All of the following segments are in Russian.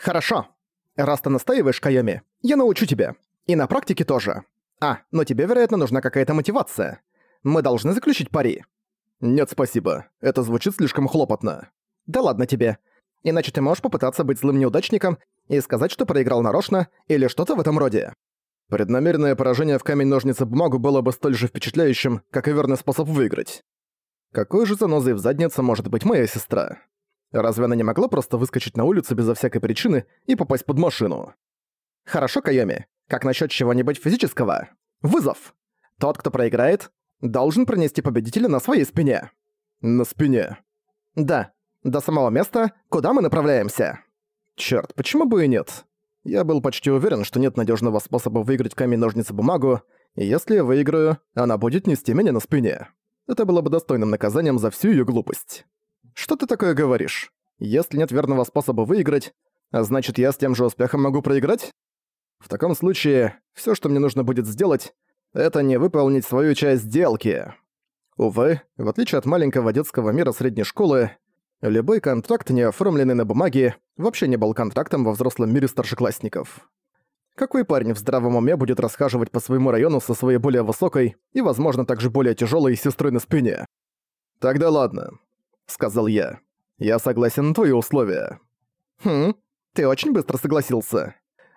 «Хорошо. Раз ты настаиваешь, Кайоми, я научу тебя. И на практике тоже. А, но тебе, вероятно, нужна какая-то мотивация. Мы должны заключить пари». «Нет, спасибо. Это звучит слишком хлопотно». «Да ладно тебе. Иначе ты можешь попытаться быть злым неудачником и сказать, что проиграл нарочно или что-то в этом роде». Преднамеренное поражение в камень-ножницы-бумагу было бы столь же впечатляющим, как и верный способ выиграть. Какой же занозой в заднице может быть моя сестра? Разве она не могла просто выскочить на улицу безо всякой причины и попасть под машину? Хорошо, Кайоми. Как насчет чего-нибудь физического? Вызов! Тот, кто проиграет, должен пронести победителя на своей спине. На спине. Да, до самого места, куда мы направляемся. Чёрт, почему бы и нет? Я был почти уверен, что нет надежного способа выиграть камень-ножницы-бумагу, и если я выиграю, она будет нести меня на спине. Это было бы достойным наказанием за всю ее глупость. Что ты такое говоришь? Если нет верного способа выиграть, значит я с тем же успехом могу проиграть? В таком случае, все, что мне нужно будет сделать, это не выполнить свою часть сделки. Увы, в отличие от маленького детского мира средней школы, Любой контракт, не оформленный на бумаге, вообще не был контрактом во взрослом мире старшеклассников. Какой парень в здравом уме будет расхаживать по своему району со своей более высокой и, возможно, также более тяжелой сестрой на спине? «Тогда ладно», — сказал я. «Я согласен на твои условия». «Хм, ты очень быстро согласился».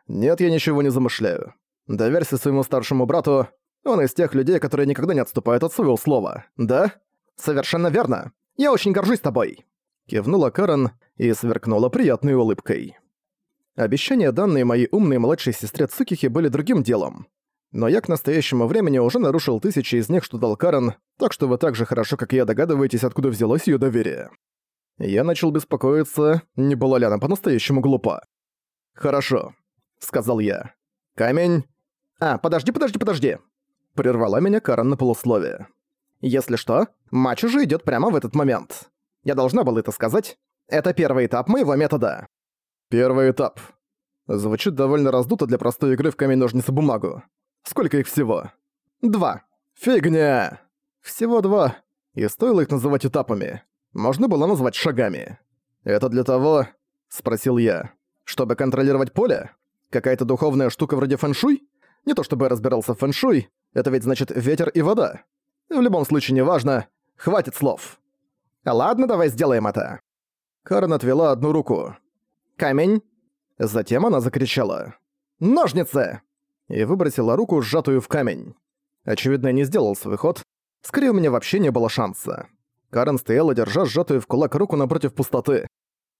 «Нет, я ничего не замышляю. Доверься своему старшему брату, он из тех людей, которые никогда не отступают от своего слова, да?» «Совершенно верно. Я очень горжусь тобой». Кивнула Карен и сверкнула приятной улыбкой. Обещания, данные моей умной младшей сестре Цукихи, были другим делом. Но я к настоящему времени уже нарушил тысячи из них, что дал Карен, так что вы так же хорошо, как я, догадываетесь, откуда взялось ее доверие. Я начал беспокоиться, не была ли она по-настоящему глупа. «Хорошо», — сказал я. «Камень...» «А, подожди, подожди, подожди!» Прервала меня Карен на полусловие. «Если что, матч уже идет прямо в этот момент. Я должна была это сказать. Это первый этап моего метода. Первый этап. Звучит довольно раздуто для простой игры в камень-ножницы-бумагу. Сколько их всего? Два. Фигня! Всего два. И стоило их называть этапами. Можно было назвать шагами. Это для того, спросил я, чтобы контролировать поле? Какая-то духовная штука вроде фэншуй? Не то чтобы я разбирался в фэншуй, это ведь значит ветер и вода. В любом случае неважно, хватит слов. «Ладно, давай сделаем это». Карен отвела одну руку. «Камень». Затем она закричала. «Ножницы!» И выбросила руку, сжатую в камень. Очевидно, я не сделал свой ход. Скорее, у меня вообще не было шанса. Карен стояла, держа сжатую в кулак руку напротив пустоты.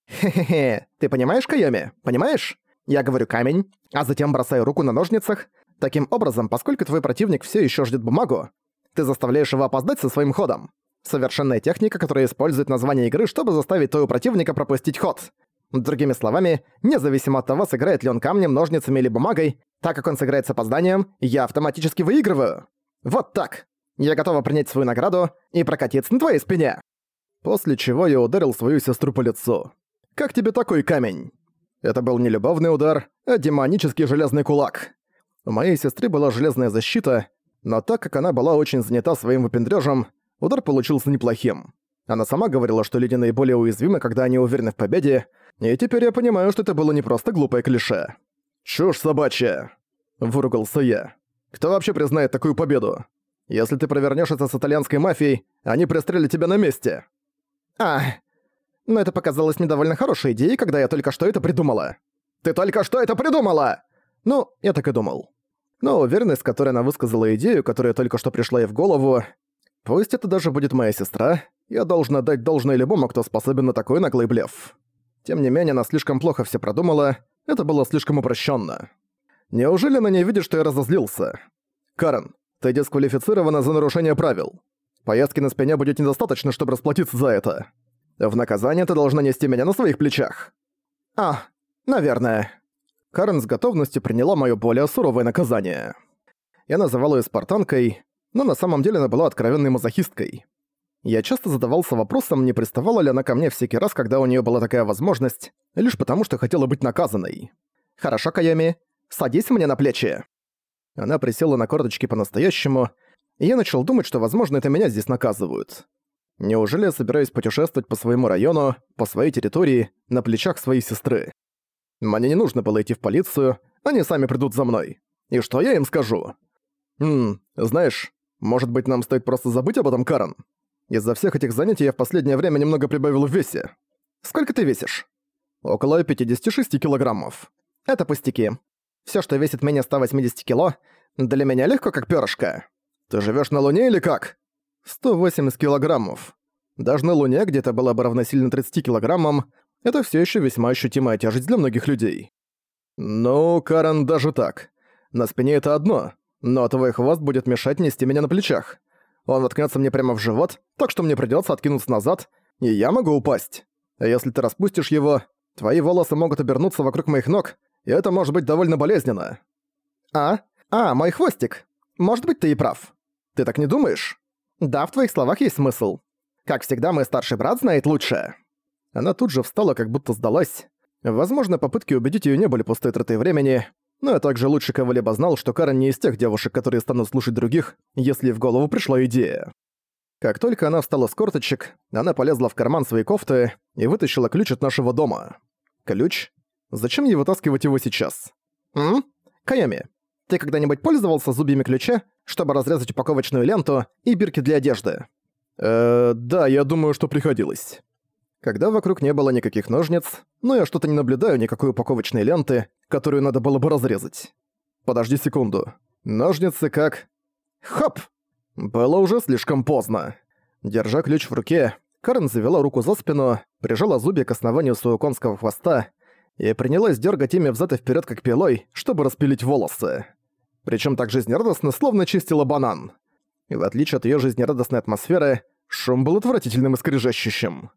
«Хе-хе-хе, ты понимаешь, Кайоми? Понимаешь? Я говорю камень, а затем бросаю руку на ножницах. Таким образом, поскольку твой противник все еще ждет бумагу, ты заставляешь его опоздать со своим ходом. Совершенная техника, которая использует название игры, чтобы заставить твоего противника пропустить ход. Другими словами, независимо от того, сыграет ли он камнем, ножницами или бумагой, так как он сыграет с опозданием, я автоматически выигрываю. Вот так. Я готова принять свою награду и прокатиться на твоей спине. После чего я ударил свою сестру по лицу. «Как тебе такой камень?» Это был не любовный удар, а демонический железный кулак. У моей сестры была железная защита, но так как она была очень занята своим выпендрёжем, Удар получился неплохим. Она сама говорила, что люди наиболее уязвимы, когда они уверены в победе, и теперь я понимаю, что это было не просто глупое клише. «Чушь собачья!» – выругался я. «Кто вообще признает такую победу? Если ты провернешь это с итальянской мафией, они пристрелят тебя на месте!» «А, но это показалось недовольно хорошей идеей, когда я только что это придумала». «Ты только что это придумала!» Ну, я так и думал. Но уверенность, с которой она высказала идею, которая только что пришла ей в голову, Пусть это даже будет моя сестра, я должен отдать должное любому, кто способен на такой наглый блеф. Тем не менее, она слишком плохо все продумала, это было слишком упрощенно. Неужели она не видит, что я разозлился? Карен, ты дисквалифицирована за нарушение правил. Поездки на спине будет недостаточно, чтобы расплатиться за это. В наказание ты должна нести меня на своих плечах. А, наверное. Карен с готовностью приняла моё более суровое наказание. Я называл её спартанкой, но на самом деле она была откровенной мазохисткой. Я часто задавался вопросом, не приставала ли она ко мне всякий раз, когда у нее была такая возможность, лишь потому что хотела быть наказанной. «Хорошо, Кайоми, садись мне на плечи». Она присела на корточки по-настоящему, и я начал думать, что, возможно, это меня здесь наказывают. Неужели я собираюсь путешествовать по своему району, по своей территории, на плечах своей сестры? Мне не нужно было идти в полицию, они сами придут за мной. И что я им скажу? Хм, знаешь, может быть, нам стоит просто забыть об этом, Карен? Из-за всех этих занятий я в последнее время немного прибавил в весе. Сколько ты весишь? Около 56 килограммов. Это пустяки. Все, что весит менее 180 кило, для меня легко как перышко. Ты живешь на Луне или как? 180 килограммов. Даже на Луне, где то было бы равносильно 30 килограммам, это все еще весьма ощутимая тяжесть для многих людей. Ну, Карен, даже так. На спине это одно, но твой хвост будет мешать нести меня на плечах. Он воткнется мне прямо в живот, так что мне придется откинуться назад, и я могу упасть. А если ты распустишь его, твои волосы могут обернуться вокруг моих ног, и это может быть довольно болезненно. А? А, мой хвостик. Может быть, ты и прав. Ты так не думаешь? Да, в твоих словах есть смысл. Как всегда, мой старший брат знает лучше. Она тут же встала, как будто сдалась. Возможно, попытки убедить её не были пустой тратой времени, но я также лучше кого-либо знал, что Карен не из тех девушек, которые станут слушать других, если в голову пришла идея. Как только она встала с корточек, она полезла в карман своей кофты и вытащила ключ от нашего дома. Ключ? Зачем ей вытаскивать его сейчас? М? Кайоми, ты когда-нибудь пользовался зубьями ключа, чтобы разрезать упаковочную ленту и бирки для одежды? Э, да, я думаю, что приходилось. Когда вокруг не было никаких ножниц, но я что-то не наблюдаю никакой упаковочной ленты, которую надо было бы разрезать. Подожди секунду. Ножницы как... Хоп! Было уже слишком поздно. Держа ключ в руке, Карен завела руку за спину, прижала зубья к основанию своего конского хвоста и принялась дергать ими взад и вперед как пилой, чтобы распилить волосы. Причем так жизнерадостно, словно чистила банан. И в отличие от ее жизнерадостной атмосферы, шум был отвратительным и скрежещущим.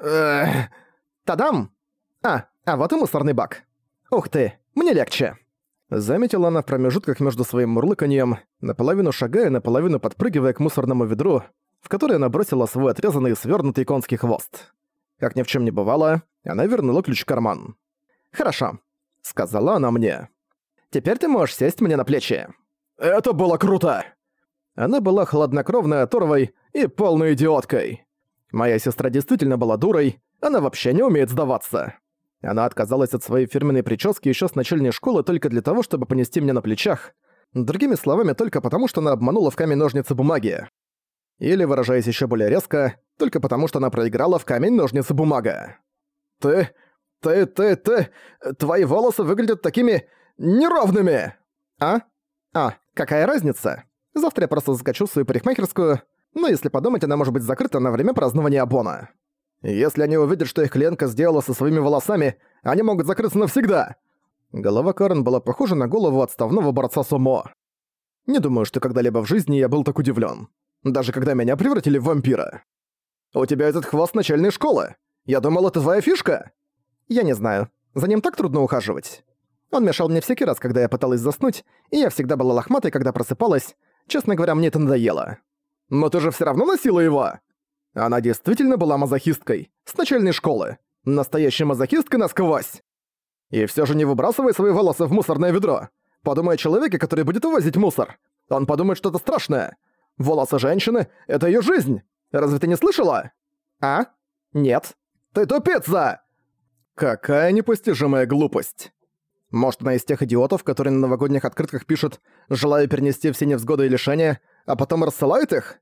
Эх. Тадам! А, а вот и мусорный бак. Ух ты, мне легче. Заметила она в промежутках между своим мурлыканьем, наполовину шагая, наполовину подпрыгивая к мусорному ведру, в которое она бросила свой отрезанный и свёрнутый конский хвост. Как ни в чем не бывало, она вернула ключ в карман. «Хорошо», — сказала она мне. «Теперь ты можешь сесть мне на плечи». «Это было круто!» Она была хладнокровной, оторвой и полной идиоткой. Моя сестра действительно была дурой, она вообще не умеет сдаваться. Она отказалась от своей фирменной прически еще с начальной школы только для того, чтобы понести меня на плечах. Другими словами, только потому, что она обманула в камень-ножницы бумаги. Или, выражаясь еще более резко, только потому, что она проиграла в камень-ножницы бумага. «Ты... ты... ты... ты... твои волосы выглядят такими... неровными!» «А? А, какая разница? Завтра я просто заскочу в свою парикмахерскую, но если подумать, она может быть закрыта на время празднования Абона. Если они увидят, что их клиентка сделала со своими волосами, они могут закрыться навсегда. Голова Карен была похожа на голову отставного борца сумо. Не думаю, что когда-либо в жизни я был так удивлен. Даже когда меня превратили в вампира. «У тебя этот хвост начальной школы. Я думал, это твоя фишка?» «Я не знаю. За ним так трудно ухаживать. Он мешал мне всякий раз, когда я пыталась заснуть, и я всегда была лохматой, когда просыпалась. Честно говоря, мне это надоело. Но ты же все равно носила его!» Она действительно была мазохисткой. С начальной школы. Настоящая мазохистка насквозь. И все же не выбрасывай свои волосы в мусорное ведро. Подумай о человеке, который будет увозить мусор. Он подумает что-то страшное. Волосы женщины — это ее жизнь. Разве ты не слышала? А? Нет. Ты тупица! Какая непостижимая глупость. Может, она из тех идиотов, которые на новогодних открытках пишут «желаю перенести все невзгоды и лишения», а потом рассылают их?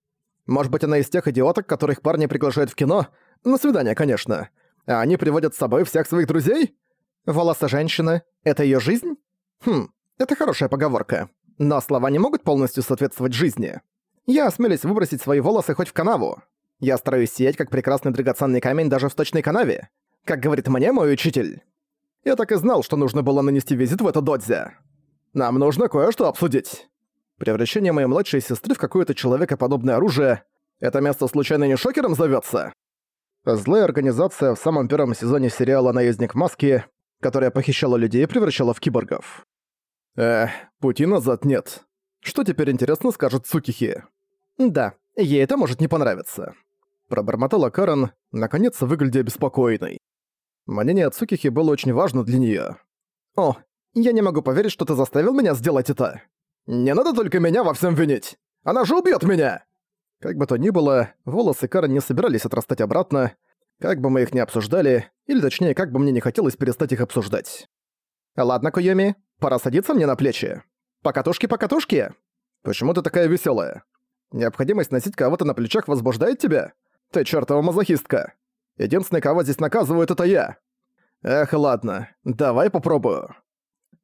Может быть, она из тех идиоток, которых парни приглашают в кино? На свидание, конечно. А они приводят с собой всех своих друзей? Волосы женщины — это её жизнь? Хм, это хорошая поговорка. Но слова не могут полностью соответствовать жизни. Я осмелюсь выбросить свои волосы хоть в канаву. Я стараюсь сиять, как прекрасный драгоценный камень даже в сточной канаве. Как говорит мне мой учитель. Я так и знал, что нужно было нанести визит в это додзе. Нам нужно кое-что обсудить. Превращение моей младшей сестры в какое-то человекоподобное оружие — это место случайно не шокером зовётся? Злая организация в самом первом сезоне сериала «Наездник в маске», которая похищала людей и превращала в киборгов. Эх, пути назад нет. Что теперь интересно скажет Цукихи? Да, ей это может не понравиться. Пробормотала Карен, наконец выглядя беспокойной. Мнение Цукихи было очень важно для неё. «О, я не могу поверить, что ты заставил меня сделать это. «Не надо только меня во всем винить! Она же убьет меня!» Как бы то ни было, волосы Карен не собирались отрастать обратно. Как бы мы их ни обсуждали, или точнее, как бы мне не хотелось перестать их обсуждать. Ладно, Койоми, пора садиться мне на плечи. Покатушки-покатушки? Почему ты такая веселая? Необходимость носить кого-то на плечах возбуждает тебя? Ты чертова мазохистка. Единственный, кого здесь наказывают, это я. Эх, ладно, давай попробую.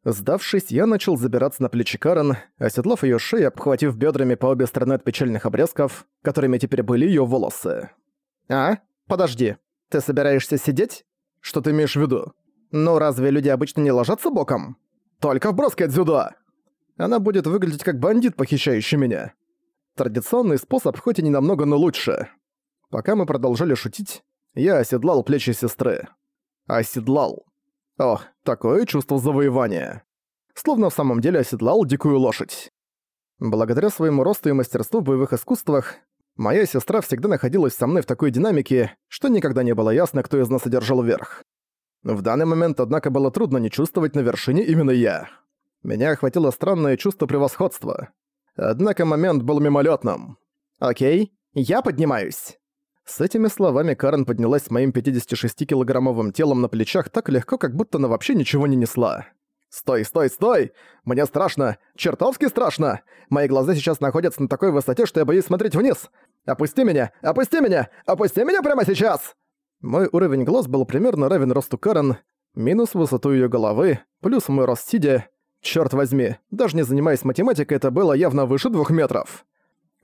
Сдавшись, я начал забираться на плечи Карен, оседлав ее шею, обхватив бедрами по обе стороны от печальных обрезков, которыми теперь были ее волосы. «А? Подожди. Ты собираешься сидеть? Что ты имеешь в виду? Ну разве люди обычно не ложатся боком? Только в броске дзюдо!» Она будет выглядеть как бандит, похищающий меня. Традиционный способ, хоть и не намного, но лучше. Пока мы продолжали шутить, я оседлал плечи сестры. Оседлал. Ох, такое чувство завоевания. Словно в самом деле оседлал дикую лошадь. Благодаря своему росту и мастерству в боевых искусствах, моя сестра всегда находилась со мной в такой динамике, что никогда не было ясно, кто из нас одержал верх. В данный момент, однако, было трудно не чувствовать на вершине именно я. Меня охватило странное чувство превосходства. Однако момент был мимолетным. «Окей, я поднимаюсь». С этими словами Карен поднялась с моим 56-килограммовым телом на плечах так легко, как будто она вообще ничего не несла. «Стой, стой, стой! Мне страшно! Чертовски страшно! Мои глаза сейчас находятся на такой высоте, что я боюсь смотреть вниз! Опусти меня! Опусти меня! Опусти меня прямо сейчас!» Мой уровень глаз был примерно равен росту Карен, минус высоту ее головы, плюс мой рост сидя. Чёрт возьми, даже не занимаясь математикой, это было явно выше двух метров.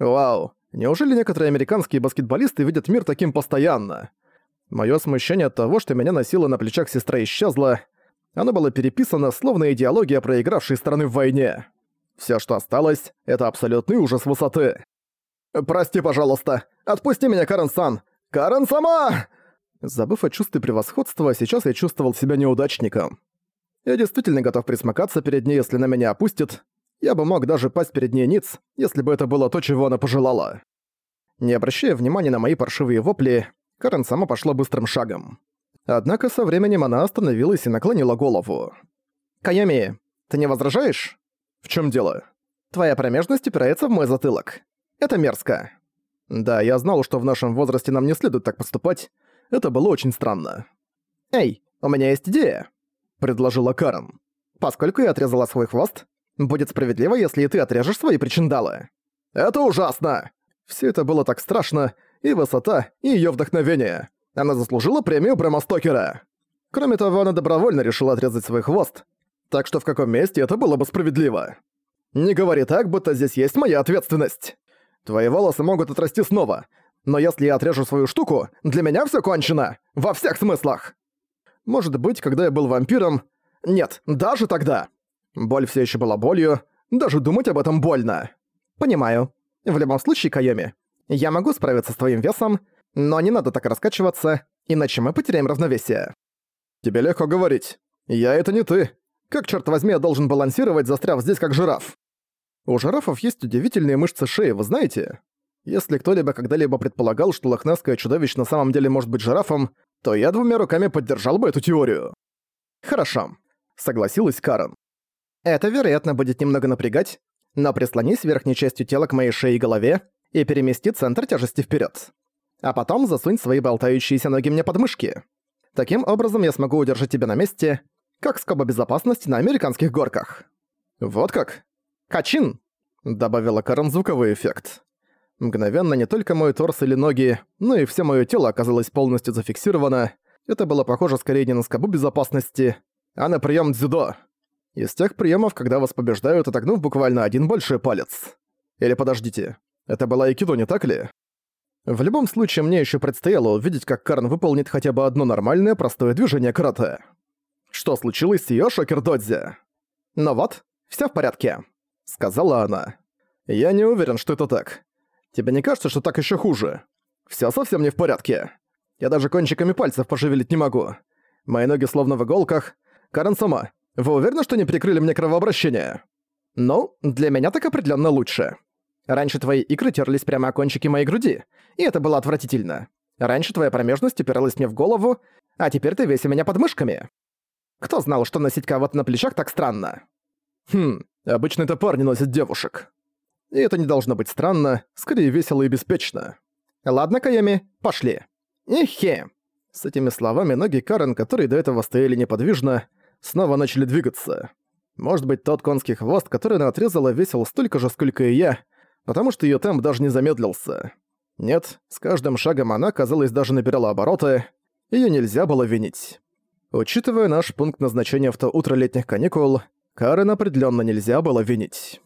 Вау, Неужели некоторые американские баскетболисты видят мир таким постоянно? Моё смущение от того, что меня носила на плечах сестра, исчезло. Оно было переписано, словно идеология проигравшей страны в войне. Всё, что осталось, это абсолютный ужас высоты. «Прости, пожалуйста! Отпусти меня, Карен-сан! Карен сама!» Забыв о чувстве превосходства, сейчас я чувствовал себя неудачником. Я действительно готов присмыкаться перед ней, если на меня опустит, я бы мог даже пасть перед ней ниц, если бы это было то, чего она пожелала. Не обращая внимания на мои паршивые вопли, Карен сама пошла быстрым шагом. Однако со временем она остановилась и наклонила голову. «Кайоми, ты не возражаешь?» «В чем дело?» «Твоя промежность упирается в мой затылок. Это мерзко». «Да, я знал, что в нашем возрасте нам не следует так поступать. Это было очень странно». «Эй, у меня есть идея», — предложила Карен. «Поскольку я отрезала свой хвост, Будет справедливо, если и ты отрежешь свои причиндалы. Это ужасно! Все это было так страшно, и высота, и ее вдохновение. Она заслужила премию Брэма. Кроме того, она добровольно решила отрезать свой хвост. Так что в каком месте это было бы справедливо? Не говори так, будто здесь есть моя ответственность. Твои волосы могут отрасти снова, но если я отрежу свою штуку, для меня все кончено. Во всех смыслах. Может быть, когда я был вампиром... Нет, даже тогда. Боль все еще была болью, даже думать об этом больно. Понимаю. В любом случае, Кайоми, я могу справиться с твоим весом, но не надо так раскачиваться, иначе мы потеряем равновесие. Тебе легко говорить. Я это не ты. Как, черт возьми, я должен балансировать, застряв здесь как жираф? У жирафов есть удивительные мышцы шеи, вы знаете? Если кто-либо когда-либо предполагал, что лохнесское чудовище на самом деле может быть жирафом, то я двумя руками поддержал бы эту теорию. Хорошо, согласилась Карен. Это, вероятно, будет немного напрягать, но прислонись верхней частью тела к моей шее и голове и перемести центр тяжести вперед. А потом засунь свои болтающиеся ноги мне под мышки. Таким образом я смогу удержать тебя на месте, как скоба безопасности на американских горках. Вот как? Качин! Добавила Карен звуковой эффект. Мгновенно не только мой торс или ноги, но и все мое тело оказалось полностью зафиксировано. Это было похоже скорее не на скобу безопасности, а на прием дзюдо. Из тех приемов, когда вас побеждают, отогнув буквально один большой палец. Или подождите, это была Айкидо, не так ли? В любом случае, мне еще предстояло увидеть, как Карн выполнит хотя бы одно нормальное простое движение карате. Что случилось с её шокер-додзи? «Ну вот, всё в порядке», — сказала она. «Я не уверен, что это так. Тебе не кажется, что так ещё хуже? Всё совсем не в порядке. Я даже кончиками пальцев пошевелить не могу. Мои ноги словно в иголках. Карен сама, вы уверены, что не прикрыли мне кровообращение? Ну, для меня так определенно лучше. Раньше твои икры терлись прямо о кончики моей груди, и это было отвратительно. Раньше твоя промежность упиралась мне в голову, а теперь ты весь у меня под мышками. Кто знал, что носить кого-то на плечах так странно? Хм, обычно это парни носят девушек. И это не должно быть странно, скорее весело и беспечно. Ладно, Кайоми, пошли. Ихе. С этими словами ноги Карен, которые до этого стояли неподвижно, снова начали двигаться. Может быть, тот конский хвост, который она отрезала, весил столько же, сколько и я, потому что её темп даже не замедлился. Нет, с каждым шагом она, казалось, даже набирала обороты, её нельзя было винить. Учитывая наш пункт назначения в то утро летних каникул, Карен определённо нельзя было винить.